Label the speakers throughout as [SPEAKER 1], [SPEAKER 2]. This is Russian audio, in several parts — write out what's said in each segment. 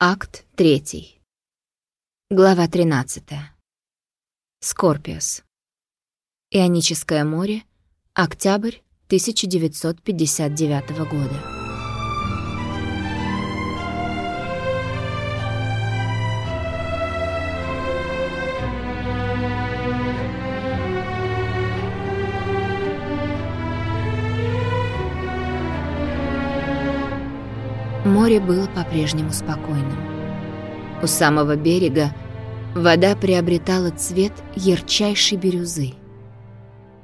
[SPEAKER 1] Акт 3. Глава 13. Скорпиус. Ионическое море. Октябрь 1959 года. Море было по-прежнему спокойным. У самого берега вода приобретала цвет ярчайшей бирюзы.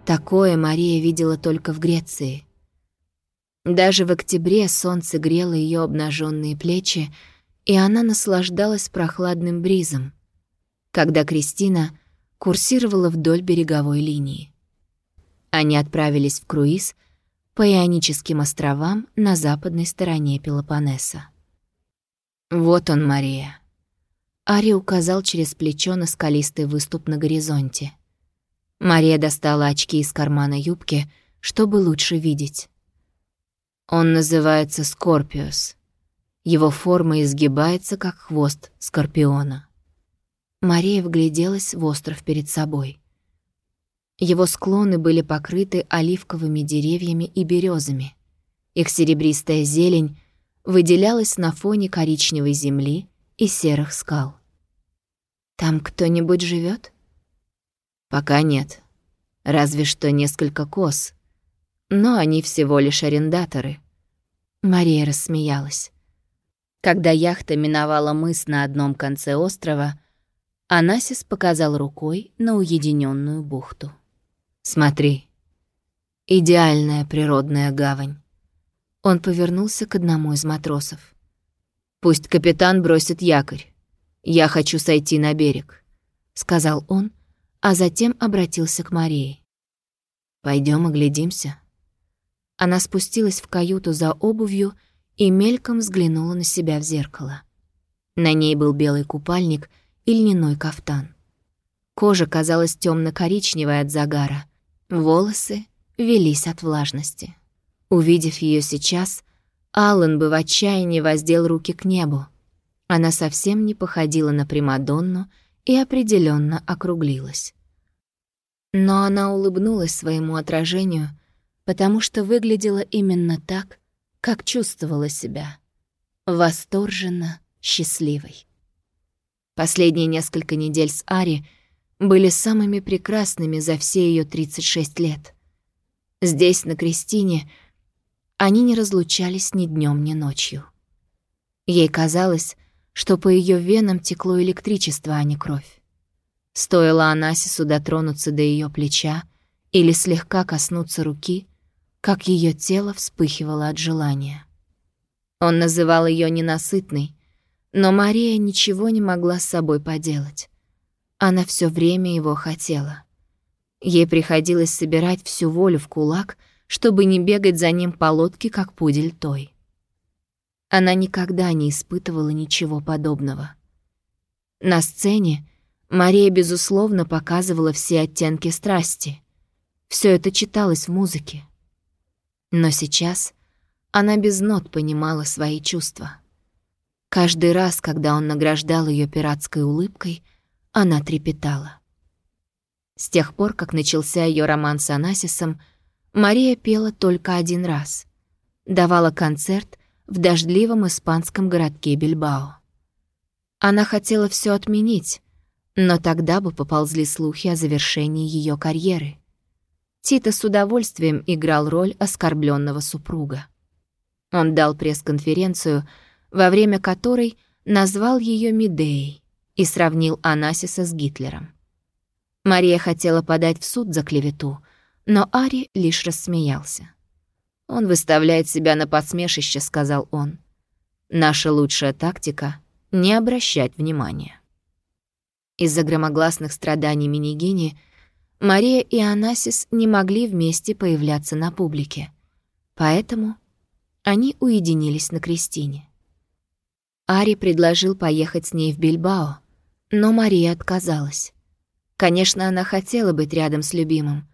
[SPEAKER 1] Такое Мария видела только в Греции. Даже в октябре солнце грело ее обнаженные плечи, и она наслаждалась прохладным бризом, когда Кристина курсировала вдоль береговой линии. Они отправились в круиз — по Ионическим островам на западной стороне Пелопоннеса. «Вот он, Мария». Ари указал через плечо на скалистый выступ на горизонте. Мария достала очки из кармана юбки, чтобы лучше видеть. Он называется Скорпиус. Его форма изгибается, как хвост скорпиона. Мария вгляделась в остров перед собой. Его склоны были покрыты оливковыми деревьями и березами. Их серебристая зелень выделялась на фоне коричневой земли и серых скал. «Там кто-нибудь живет? «Пока нет. Разве что несколько коз. Но они всего лишь арендаторы». Мария рассмеялась. Когда яхта миновала мыс на одном конце острова, Анасис показал рукой на уединенную бухту. Смотри. Идеальная природная гавань. Он повернулся к одному из матросов. Пусть капитан бросит якорь. Я хочу сойти на берег, сказал он, а затем обратился к Марии. Пойдем оглядимся. Она спустилась в каюту за обувью и мельком взглянула на себя в зеркало. На ней был белый купальник и льняной кафтан. Кожа казалась темно коричневой от загара, Волосы велись от влажности. Увидев ее сейчас, Аллан бы в отчаянии воздел руки к небу. Она совсем не походила на Примадонну и определенно округлилась. Но она улыбнулась своему отражению, потому что выглядела именно так, как чувствовала себя. Восторженно счастливой. Последние несколько недель с Ари — были самыми прекрасными за все ее 36 лет. Здесь, на Кристине, они не разлучались ни днем, ни ночью. Ей казалось, что по ее венам текло электричество, а не кровь. Стоило Анасису дотронуться до ее плеча или слегка коснуться руки, как ее тело вспыхивало от желания. Он называл ее ненасытной, но Мария ничего не могла с собой поделать. Она все время его хотела. Ей приходилось собирать всю волю в кулак, чтобы не бегать за ним по лодке, как пудель той. Она никогда не испытывала ничего подобного. На сцене Мария, безусловно, показывала все оттенки страсти. Все это читалось в музыке. Но сейчас она без нот понимала свои чувства. Каждый раз, когда он награждал ее пиратской улыбкой — она трепетала. С тех пор, как начался ее роман с Анасисом, Мария пела только один раз. Давала концерт в дождливом испанском городке Бильбао. Она хотела все отменить, но тогда бы поползли слухи о завершении ее карьеры. Тита с удовольствием играл роль оскорбленного супруга. Он дал пресс-конференцию, во время которой назвал ее Медеей, и сравнил Анасиса с Гитлером. Мария хотела подать в суд за клевету, но Ари лишь рассмеялся. «Он выставляет себя на подсмешище», — сказал он. «Наша лучшая тактика — не обращать внимания». Из-за громогласных страданий Минигини Мария и Анасис не могли вместе появляться на публике, поэтому они уединились на Кристине. Ари предложил поехать с ней в Бильбао, но Мария отказалась. Конечно, она хотела быть рядом с любимым,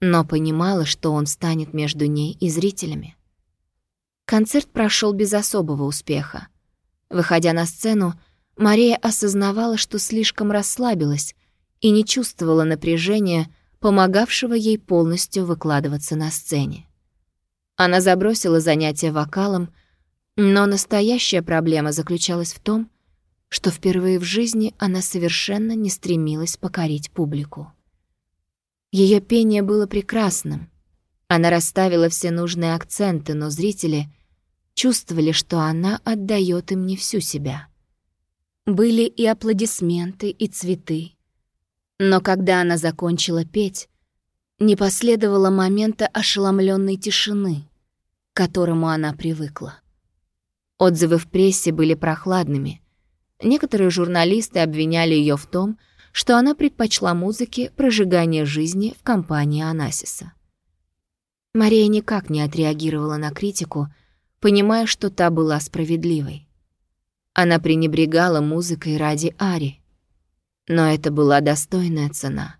[SPEAKER 1] но понимала, что он станет между ней и зрителями. Концерт прошел без особого успеха. Выходя на сцену, Мария осознавала, что слишком расслабилась и не чувствовала напряжения, помогавшего ей полностью выкладываться на сцене. Она забросила занятия вокалом, но настоящая проблема заключалась в том, что впервые в жизни она совершенно не стремилась покорить публику. Ее пение было прекрасным. Она расставила все нужные акценты, но зрители чувствовали, что она отдает им не всю себя. Были и аплодисменты, и цветы. Но когда она закончила петь, не последовало момента ошеломленной тишины, к которому она привыкла. Отзывы в прессе были прохладными. Некоторые журналисты обвиняли ее в том, что она предпочла музыке прожигание жизни в компании Анасиса. Мария никак не отреагировала на критику, понимая, что та была справедливой. Она пренебрегала музыкой ради Ари, но это была достойная цена.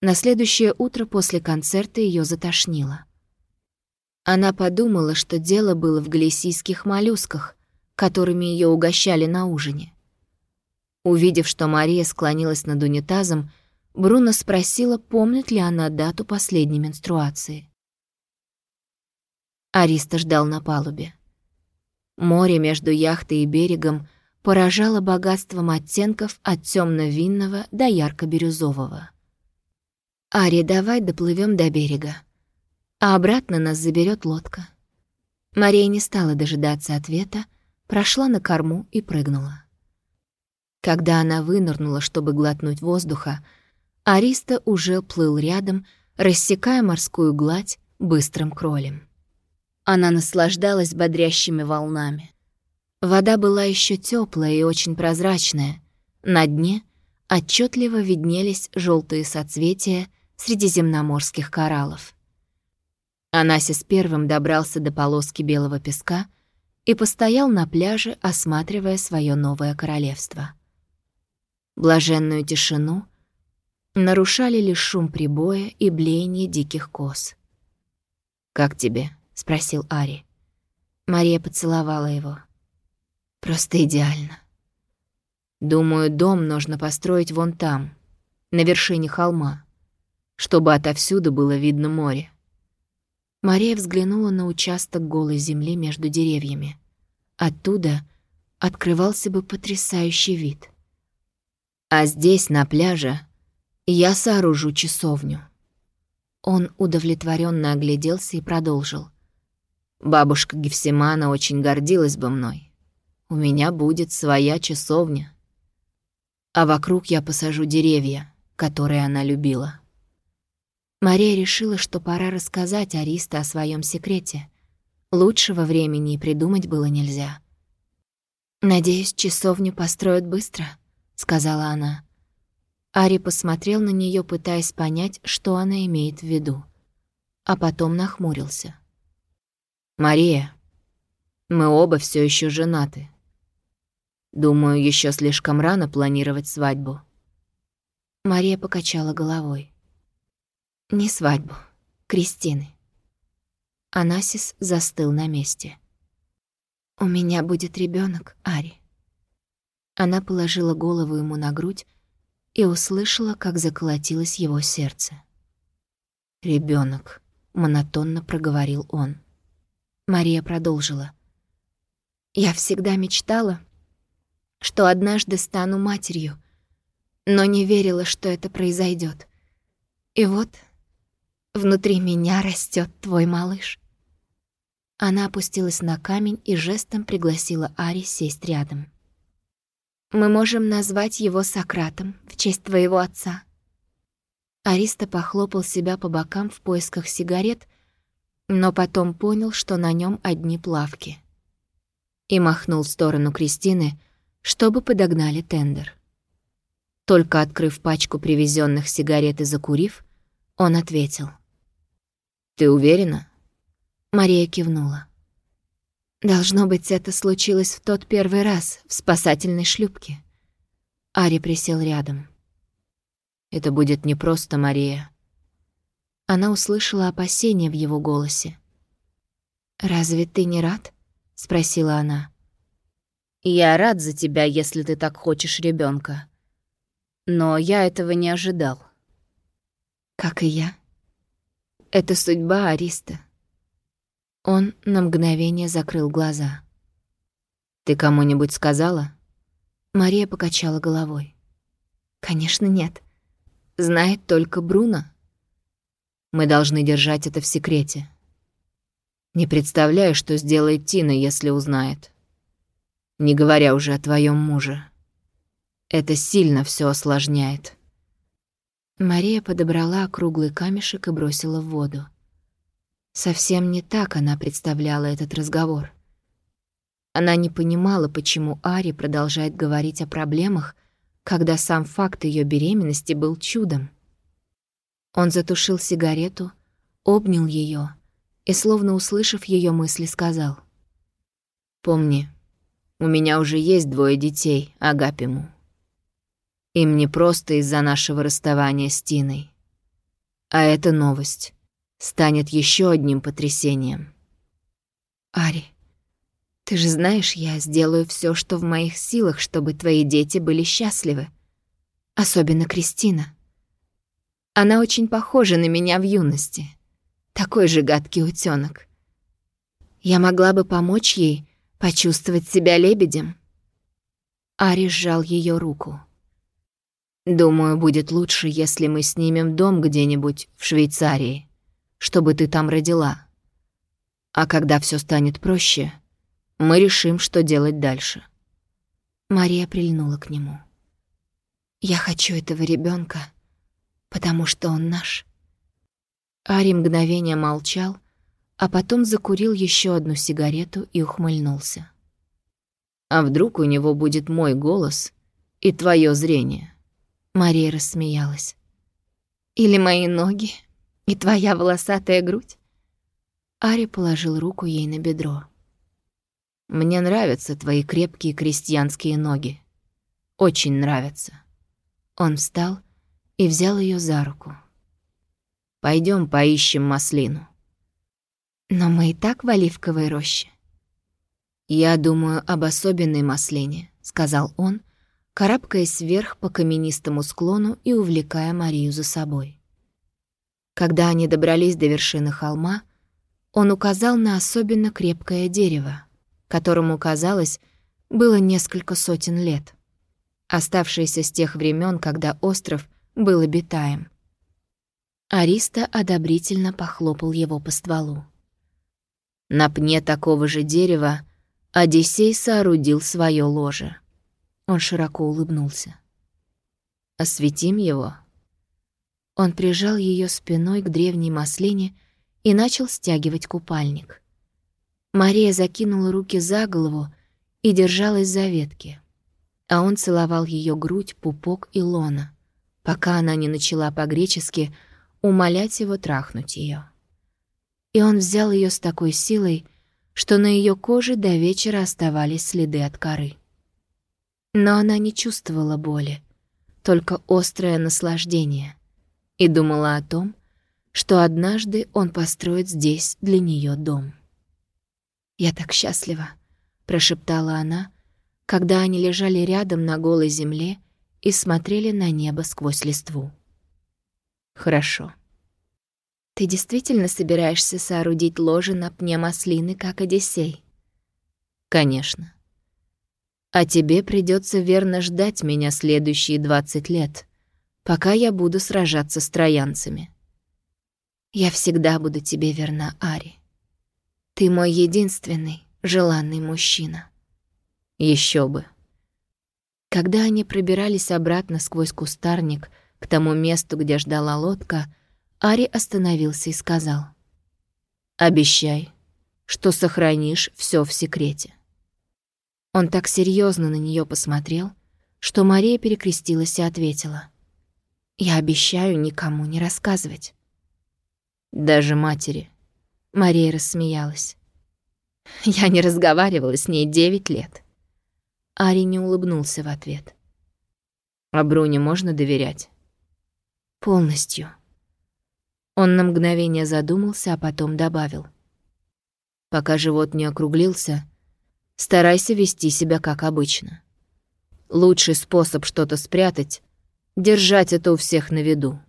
[SPEAKER 1] На следующее утро после концерта ее затошнило. Она подумала, что дело было в галисийских моллюсках, которыми ее угощали на ужине. Увидев, что Мария склонилась над унитазом, Бруно спросила, помнит ли она дату последней менструации. Ариста ждал на палубе. Море между яхтой и берегом поражало богатством оттенков от темно винного до ярко-бирюзового. «Ари, давай доплывем до берега. А обратно нас заберет лодка». Мария не стала дожидаться ответа, прошла на корму и прыгнула. Когда она вынырнула, чтобы глотнуть воздуха, Ариста уже плыл рядом, рассекая морскую гладь быстрым кролем. Она наслаждалась бодрящими волнами. Вода была еще теплая и очень прозрачная. На дне отчетливо виднелись желтые соцветия средиземноморских кораллов. Анасис первым добрался до полоски белого песка и постоял на пляже, осматривая свое новое королевство. Блаженную тишину нарушали лишь шум прибоя и блеяние диких коз. «Как тебе?» — спросил Ари. Мария поцеловала его. «Просто идеально. Думаю, дом нужно построить вон там, на вершине холма чтобы отовсюду было видно море. Мария взглянула на участок голой земли между деревьями. Оттуда открывался бы потрясающий вид. А здесь, на пляже, я сооружу часовню. Он удовлетворенно огляделся и продолжил. Бабушка Гефсимана очень гордилась бы мной. У меня будет своя часовня. А вокруг я посажу деревья, которые она любила. Мария решила, что пора рассказать Ариста о своем секрете. Лучшего времени и придумать было нельзя. «Надеюсь, часовню построят быстро», — сказала она. Ари посмотрел на нее, пытаясь понять, что она имеет в виду. А потом нахмурился. «Мария, мы оба все еще женаты. Думаю, еще слишком рано планировать свадьбу». Мария покачала головой. Не свадьбу. Кристины. Анасис застыл на месте. «У меня будет ребенок, Ари». Она положила голову ему на грудь и услышала, как заколотилось его сердце. Ребенок, монотонно проговорил он. Мария продолжила. «Я всегда мечтала, что однажды стану матерью, но не верила, что это произойдет. И вот Внутри меня растет твой малыш». Она опустилась на камень и жестом пригласила Ари сесть рядом. «Мы можем назвать его Сократом в честь твоего отца». Ариста похлопал себя по бокам в поисках сигарет, но потом понял, что на нем одни плавки. И махнул в сторону Кристины, чтобы подогнали тендер. Только открыв пачку привезенных сигарет и закурив, он ответил — «Ты уверена?» Мария кивнула. «Должно быть, это случилось в тот первый раз в спасательной шлюпке». Ари присел рядом. «Это будет непросто, Мария». Она услышала опасения в его голосе. «Разве ты не рад?» — спросила она. Я рад за тебя, если ты так хочешь ребенка. Но я этого не ожидал. Как и я. Это судьба Ариста. Он на мгновение закрыл глаза. «Ты кому-нибудь сказала?» Мария покачала головой. «Конечно, нет. Знает только Бруно. Мы должны держать это в секрете. Не представляю, что сделает Тина, если узнает. Не говоря уже о твоем муже. Это сильно все осложняет». Мария подобрала круглый камешек и бросила в воду. Совсем не так она представляла этот разговор. Она не понимала, почему Ари продолжает говорить о проблемах, когда сам факт ее беременности был чудом. Он затушил сигарету, обнял ее и, словно услышав ее мысли, сказал. «Помни, у меня уже есть двое детей, Агапиму. Им не просто из-за нашего расставания с Тиной. А эта новость станет еще одним потрясением. Ари, ты же знаешь, я сделаю все, что в моих силах, чтобы твои дети были счастливы. Особенно Кристина. Она очень похожа на меня в юности. Такой же гадкий утенок. Я могла бы помочь ей почувствовать себя лебедем. Ари сжал ее руку. «Думаю, будет лучше, если мы снимем дом где-нибудь в Швейцарии, чтобы ты там родила. А когда все станет проще, мы решим, что делать дальше». Мария прильнула к нему. «Я хочу этого ребенка, потому что он наш». Ари мгновение молчал, а потом закурил еще одну сигарету и ухмыльнулся. «А вдруг у него будет мой голос и твое зрение?» Мария рассмеялась. «Или мои ноги и твоя волосатая грудь?» Ари положил руку ей на бедро. Мне нравятся твои крепкие крестьянские ноги. Очень нравятся. Он встал и взял ее за руку. Пойдем поищем маслину. Но мы и так в оливковой роще. Я думаю об особенной маслине, сказал он, карабкаясь вверх по каменистому склону и увлекая Марию за собой. Когда они добрались до вершины холма, он указал на особенно крепкое дерево, которому, казалось, было несколько сотен лет, оставшееся с тех времен, когда остров был обитаем. Ариста одобрительно похлопал его по стволу. На пне такого же дерева Одиссей соорудил свое ложе. Он широко улыбнулся. «Осветим его?» Он прижал ее спиной к древней маслине и начал стягивать купальник. Мария закинула руки за голову и держалась за ветки, а он целовал ее грудь, пупок и лона, пока она не начала по-гречески умолять его трахнуть ее. И он взял ее с такой силой, что на ее коже до вечера оставались следы от коры. Но она не чувствовала боли, только острое наслаждение, и думала о том, что однажды он построит здесь для нее дом. «Я так счастлива», — прошептала она, когда они лежали рядом на голой земле и смотрели на небо сквозь листву. «Хорошо». «Ты действительно собираешься соорудить ложе на пне маслины, как Одиссей?» «Конечно. А тебе придется верно ждать меня следующие двадцать лет, пока я буду сражаться с троянцами». «Я всегда буду тебе верна, Ари». Ты мой единственный желанный мужчина. Еще бы. Когда они пробирались обратно сквозь кустарник к тому месту, где ждала лодка, Ари остановился и сказал. «Обещай, что сохранишь все в секрете». Он так серьезно на нее посмотрел, что Мария перекрестилась и ответила. «Я обещаю никому не рассказывать». «Даже матери». Мария рассмеялась. Я не разговаривала с ней девять лет. Ари не улыбнулся в ответ. А Бруне можно доверять? Полностью. Он на мгновение задумался, а потом добавил. Пока живот не округлился, Старайся вести себя как обычно. Лучший способ что-то спрятать — держать это у всех на виду.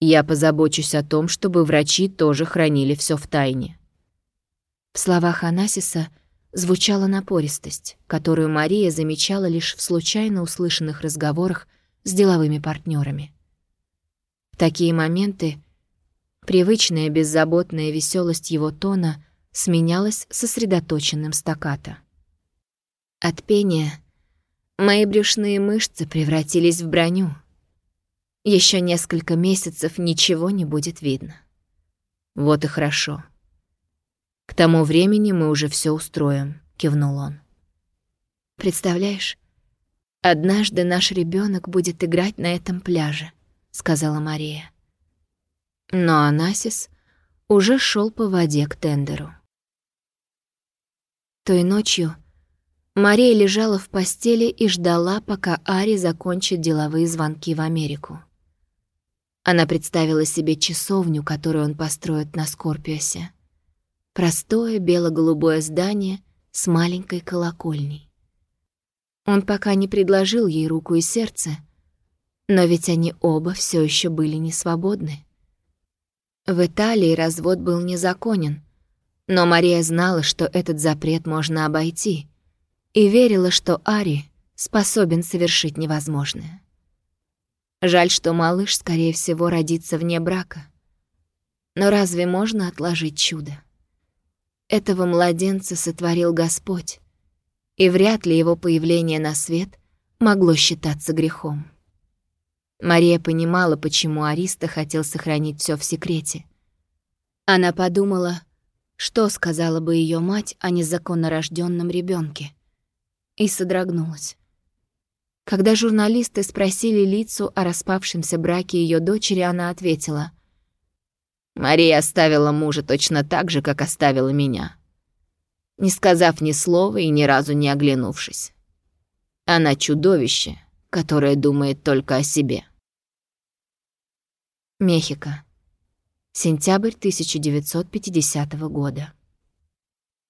[SPEAKER 1] Я позабочусь о том, чтобы врачи тоже хранили все в тайне. В словах Анасиса звучала напористость, которую Мария замечала лишь в случайно услышанных разговорах с деловыми партнерами. В такие моменты привычная беззаботная веселость его тона сменялась сосредоточенным стаката. От пения мои брюшные мышцы превратились в броню. Еще несколько месяцев ничего не будет видно. Вот и хорошо. К тому времени мы уже все устроим, кивнул он. Представляешь, однажды наш ребенок будет играть на этом пляже, сказала Мария. Но Анасис уже шел по воде к тендеру. Той ночью Мария лежала в постели и ждала, пока Ари закончит деловые звонки в Америку. Она представила себе часовню, которую он построит на Скорпиосе. Простое бело-голубое здание с маленькой колокольней. Он пока не предложил ей руку и сердце, но ведь они оба все еще были не свободны. В Италии развод был незаконен, но Мария знала, что этот запрет можно обойти, и верила, что Ари способен совершить невозможное. Жаль, что малыш, скорее всего, родится вне брака. Но разве можно отложить чудо? Этого младенца сотворил Господь, и вряд ли его появление на свет могло считаться грехом. Мария понимала, почему Ариста хотел сохранить все в секрете. Она подумала, что сказала бы ее мать о незаконно рожденном ребенке, и содрогнулась. Когда журналисты спросили Лицу о распавшемся браке ее дочери, она ответила. «Мария оставила мужа точно так же, как оставила меня, не сказав ни слова и ни разу не оглянувшись. Она чудовище, которое думает только о себе». Мехико. Сентябрь 1950 года.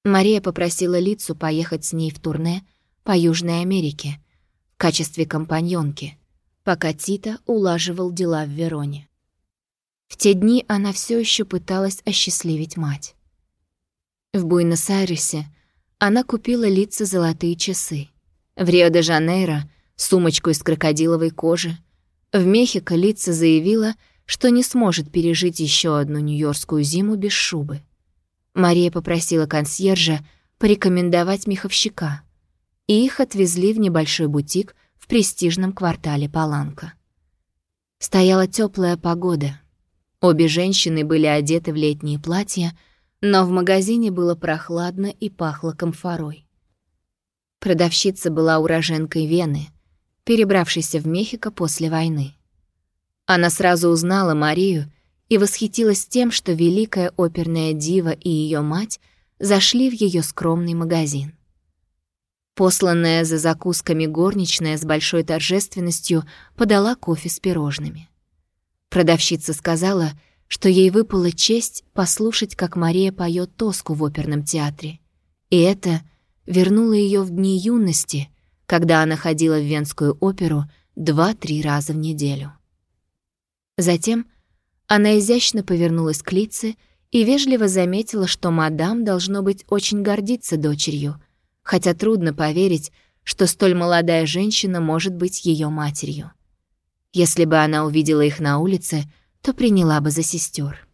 [SPEAKER 1] Мария попросила Лицу поехать с ней в турне по Южной Америке, в качестве компаньонки, пока Тита улаживал дела в Вероне. В те дни она все еще пыталась осчастливить мать. В Буэнос-Айресе она купила лица золотые часы. В Рио-де-Жанейро — сумочку из крокодиловой кожи. В Мехико лица заявила, что не сможет пережить еще одну нью-йоркскую зиму без шубы. Мария попросила консьержа порекомендовать меховщика — и их отвезли в небольшой бутик в престижном квартале Паланка. Стояла теплая погода. Обе женщины были одеты в летние платья, но в магазине было прохладно и пахло комфорой. Продавщица была уроженкой Вены, перебравшейся в Мехико после войны. Она сразу узнала Марию и восхитилась тем, что великая оперная дива и ее мать зашли в ее скромный магазин. Посланная за закусками горничная с большой торжественностью подала кофе с пирожными. Продавщица сказала, что ей выпала честь послушать, как Мария поет тоску в оперном театре. И это вернуло ее в дни юности, когда она ходила в Венскую оперу два-три раза в неделю. Затем она изящно повернулась к Лице и вежливо заметила, что мадам должно быть очень гордиться дочерью — хотя трудно поверить, что столь молодая женщина может быть ее матерью. Если бы она увидела их на улице, то приняла бы за сестер.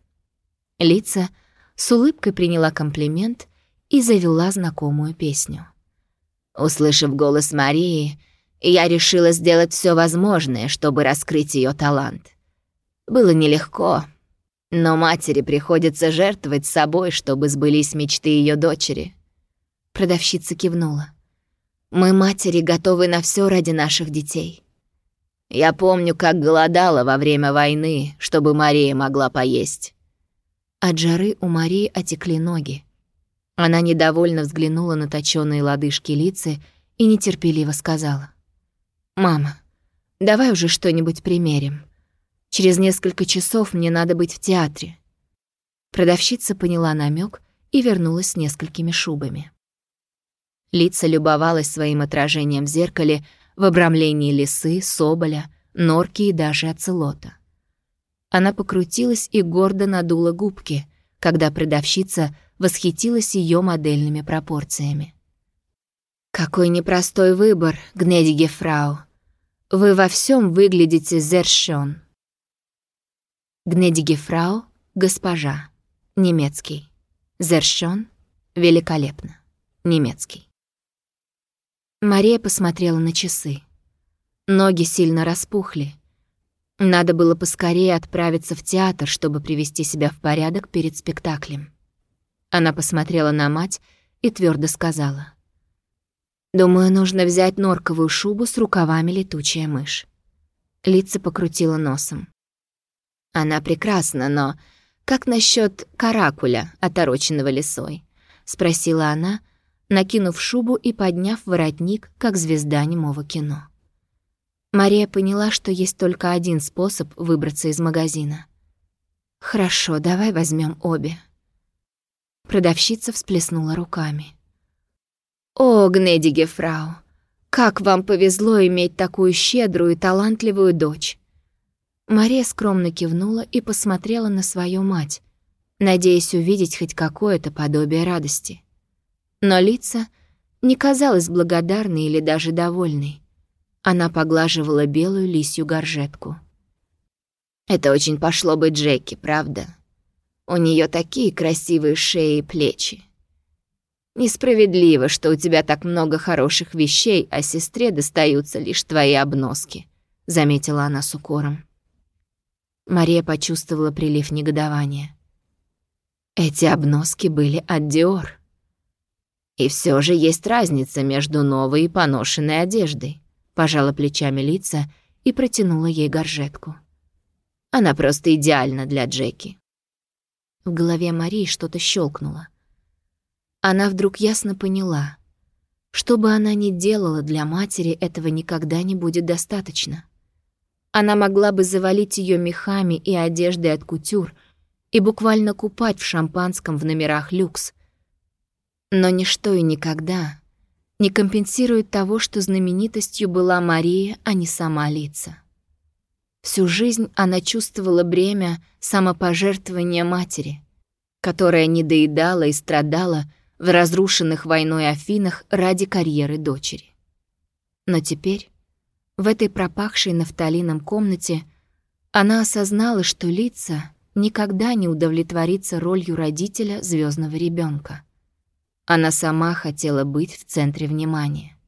[SPEAKER 1] Лица с улыбкой приняла комплимент и завела знакомую песню. Услышав голос Марии, я решила сделать все возможное, чтобы раскрыть ее талант. Было нелегко, но матери приходится жертвовать собой, чтобы сбылись мечты ее дочери. Продавщица кивнула. «Мы, матери, готовы на все ради наших детей. Я помню, как голодала во время войны, чтобы Мария могла поесть». От жары у Марии отекли ноги. Она недовольно взглянула на точёные лодыжки лица и нетерпеливо сказала. «Мама, давай уже что-нибудь примерим. Через несколько часов мне надо быть в театре». Продавщица поняла намек и вернулась с несколькими шубами. Лица любовалась своим отражением в зеркале в обрамлении лисы, соболя, норки и даже оцелота. Она покрутилась и гордо надула губки, когда продавщица восхитилась ее модельными пропорциями. «Какой непростой выбор, гнедиге фрау. Вы во всем выглядите зершон». Гнедиге фрау — госпожа, немецкий. Зершон — великолепно, немецкий. Мария посмотрела на часы. Ноги сильно распухли. Надо было поскорее отправиться в театр, чтобы привести себя в порядок перед спектаклем. Она посмотрела на мать и твердо сказала. «Думаю, нужно взять норковую шубу с рукавами летучая мышь». Лица покрутила носом. «Она прекрасна, но как насчет каракуля, отороченного лисой?» — спросила она, накинув шубу и подняв воротник, как звезда немого кино. Мария поняла, что есть только один способ выбраться из магазина. «Хорошо, давай возьмем обе». Продавщица всплеснула руками. «О, гнедиге фрау, как вам повезло иметь такую щедрую и талантливую дочь!» Мария скромно кивнула и посмотрела на свою мать, надеясь увидеть хоть какое-то подобие радости. Но лица не казалась благодарной или даже довольной. Она поглаживала белую лисью горжетку. «Это очень пошло бы Джеки, правда? У нее такие красивые шеи и плечи. Несправедливо, что у тебя так много хороших вещей, а сестре достаются лишь твои обноски», — заметила она с укором. Мария почувствовала прилив негодования. Эти обноски были от Диор. И все же есть разница между новой и поношенной одеждой пожала плечами лица и протянула ей горжетку. Она просто идеальна для Джеки. В голове Марии что-то щелкнуло. Она вдруг ясно поняла, что бы она ни делала для матери, этого никогда не будет достаточно. Она могла бы завалить ее мехами и одеждой от кутюр и буквально купать в шампанском в номерах люкс. Но ничто и никогда не компенсирует того, что знаменитостью была Мария, а не сама лица. Всю жизнь она чувствовала бремя самопожертвования матери, которая недоедала и страдала в разрушенных войной Афинах ради карьеры дочери. Но теперь, в этой пропахшей нафталином комнате, она осознала, что лица никогда не удовлетворится ролью родителя звездного ребенка. Она сама хотела быть в центре внимания.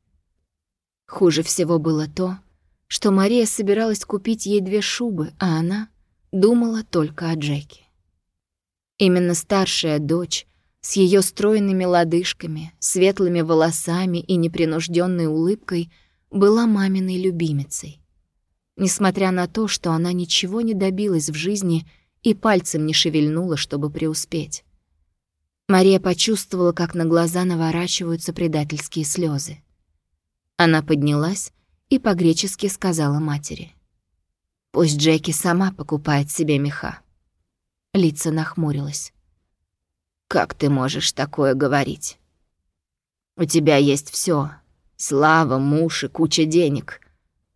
[SPEAKER 1] Хуже всего было то, что Мария собиралась купить ей две шубы, а она думала только о Джеки. Именно старшая дочь с ее стройными лодыжками, светлыми волосами и непринужденной улыбкой была маминой любимицей. Несмотря на то, что она ничего не добилась в жизни и пальцем не шевельнула, чтобы преуспеть. Мария почувствовала, как на глаза наворачиваются предательские слезы. Она поднялась и по-гречески сказала матери. «Пусть Джеки сама покупает себе меха». Лица нахмурилась. «Как ты можешь такое говорить? У тебя есть все: слава, муж и куча денег.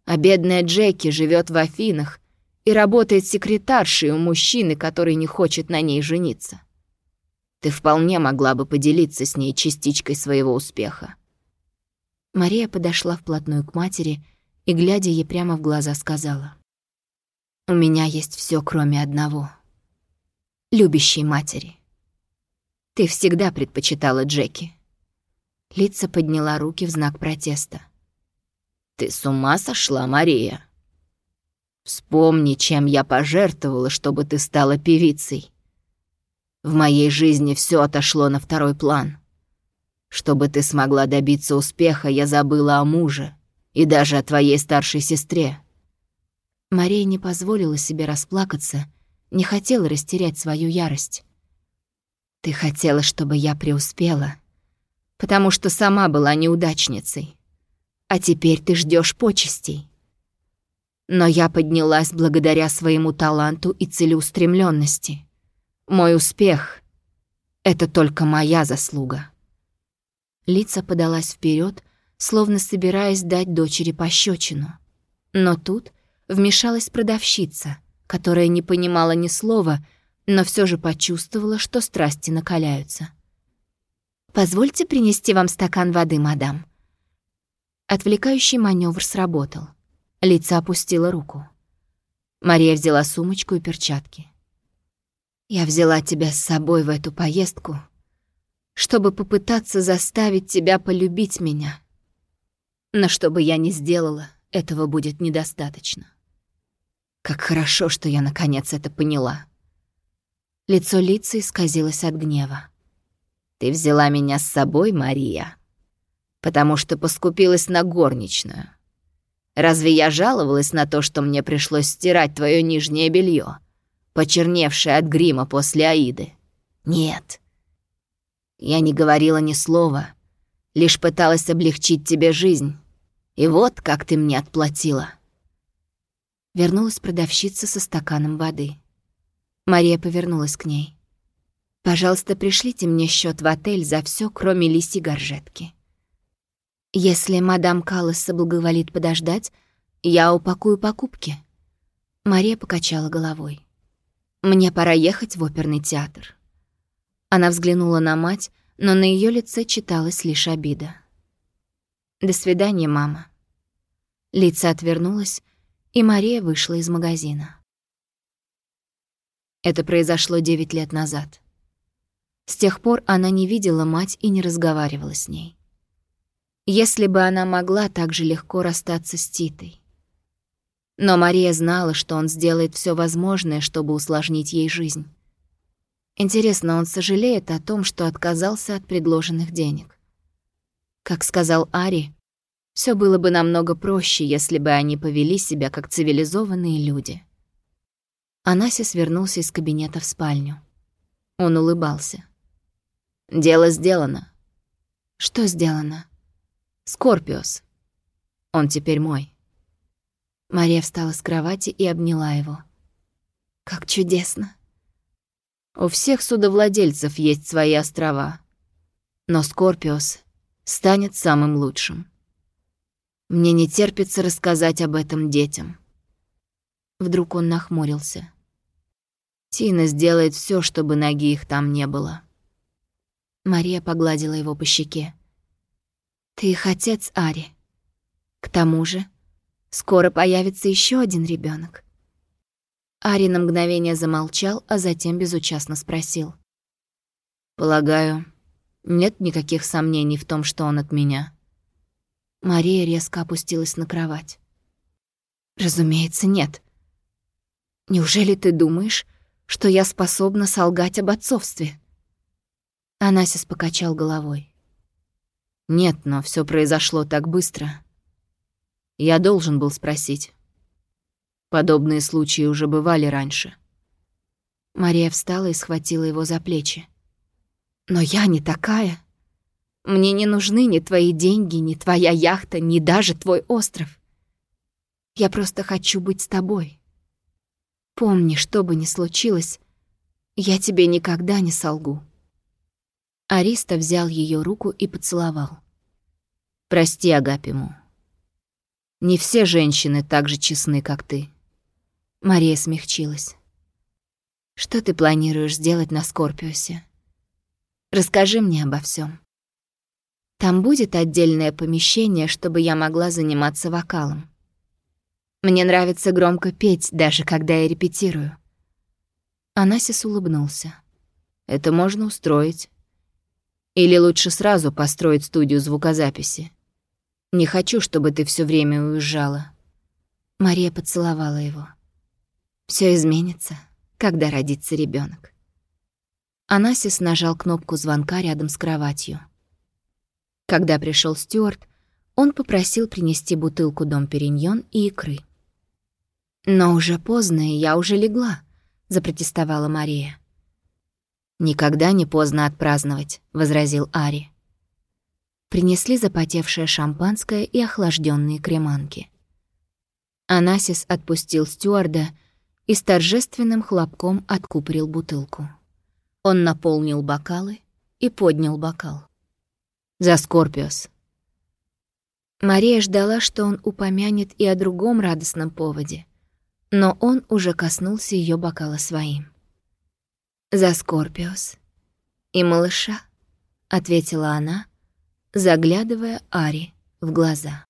[SPEAKER 1] А бедная Джеки живет в Афинах и работает секретаршей у мужчины, который не хочет на ней жениться. Ты вполне могла бы поделиться с ней частичкой своего успеха». Мария подошла вплотную к матери и, глядя ей прямо в глаза, сказала. «У меня есть все, кроме одного. Любящей матери. Ты всегда предпочитала Джеки». Лица подняла руки в знак протеста. «Ты с ума сошла, Мария? Вспомни, чем я пожертвовала, чтобы ты стала певицей. В моей жизни все отошло на второй план. Чтобы ты смогла добиться успеха, я забыла о муже и даже о твоей старшей сестре». Мария не позволила себе расплакаться, не хотела растерять свою ярость. «Ты хотела, чтобы я преуспела, потому что сама была неудачницей. А теперь ты ждешь почестей. Но я поднялась благодаря своему таланту и целеустремленности. Мой успех — это только моя заслуга. Лица подалась вперед, словно собираясь дать дочери пощечину. Но тут вмешалась продавщица, которая не понимала ни слова, но все же почувствовала, что страсти накаляются. «Позвольте принести вам стакан воды, мадам». Отвлекающий маневр сработал. Лица опустила руку. Мария взяла сумочку и перчатки. «Я взяла тебя с собой в эту поездку, чтобы попытаться заставить тебя полюбить меня. Но что бы я ни сделала, этого будет недостаточно. Как хорошо, что я наконец это поняла». Лицо Лицы исказилось от гнева. «Ты взяла меня с собой, Мария, потому что поскупилась на горничную. Разве я жаловалась на то, что мне пришлось стирать твое нижнее белье, почерневшее от грима после Аиды? Нет. Я не говорила ни слова, лишь пыталась облегчить тебе жизнь. И вот как ты мне отплатила. Вернулась продавщица со стаканом воды. Мария повернулась к ней. «Пожалуйста, пришлите мне счет в отель за все, кроме лиси горжетки». «Если мадам Каллас соблаговолит подождать, я упакую покупки». Мария покачала головой. «Мне пора ехать в оперный театр». Она взглянула на мать, но на ее лице читалась лишь обида. «До свидания, мама». Лица отвернулась, и Мария вышла из магазина. Это произошло девять лет назад. С тех пор она не видела мать и не разговаривала с ней. Если бы она могла так же легко расстаться с Титой. Но Мария знала, что он сделает все возможное, чтобы усложнить ей жизнь. Интересно, он сожалеет о том, что отказался от предложенных денег. Как сказал Ари, все было бы намного проще, если бы они повели себя как цивилизованные люди. Анасис вернулся из кабинета в спальню. Он улыбался. «Дело сделано». «Что сделано?» Скорпиус. Он теперь мой. Мария встала с кровати и обняла его. Как чудесно. У всех судовладельцев есть свои острова. Но Скорпиус станет самым лучшим. Мне не терпится рассказать об этом детям. Вдруг он нахмурился. Тина сделает все, чтобы ноги их там не было. Мария погладила его по щеке. Ты их отец, Ари. К тому же, скоро появится еще один ребенок. Ари на мгновение замолчал, а затем безучастно спросил. «Полагаю, нет никаких сомнений в том, что он от меня?» Мария резко опустилась на кровать. «Разумеется, нет. Неужели ты думаешь, что я способна солгать об отцовстве?» Анасис покачал головой. Нет, но все произошло так быстро. Я должен был спросить. Подобные случаи уже бывали раньше. Мария встала и схватила его за плечи. «Но я не такая. Мне не нужны ни твои деньги, ни твоя яхта, ни даже твой остров. Я просто хочу быть с тобой. Помни, что бы ни случилось, я тебе никогда не солгу». Ариста взял ее руку и поцеловал. «Прости, Агапиму. Не все женщины так же честны, как ты». Мария смягчилась. «Что ты планируешь сделать на Скорпиусе? Расскажи мне обо всем. Там будет отдельное помещение, чтобы я могла заниматься вокалом. Мне нравится громко петь, даже когда я репетирую». Анасис улыбнулся. «Это можно устроить. Или лучше сразу построить студию звукозаписи. Не хочу, чтобы ты все время уезжала». Мария поцеловала его. Все изменится, когда родится ребенок. Анасис нажал кнопку звонка рядом с кроватью. Когда пришел Стюарт, он попросил принести бутылку Дом Периньон и икры. «Но уже поздно, и я уже легла», — запротестовала Мария. «Никогда не поздно отпраздновать», — возразил Ари. Принесли запотевшее шампанское и охлажденные креманки. Анасис отпустил стюарда и с торжественным хлопком откупорил бутылку. Он наполнил бокалы и поднял бокал. За Скорпиос. Мария ждала, что он упомянет и о другом радостном поводе, но он уже коснулся ее бокала своим. «За Скорпиос и малыша», — ответила она, заглядывая Ари в глаза.